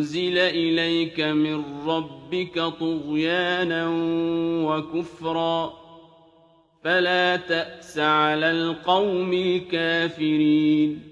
أُنزِلَ إِلَيْكَ مِن رَّبِّكَ طُغْيَانًا وَكُفْرًا ۖ. فَلَا تَأْسَ عَلَى الْقَوْمِ الْكَافِرِينَ.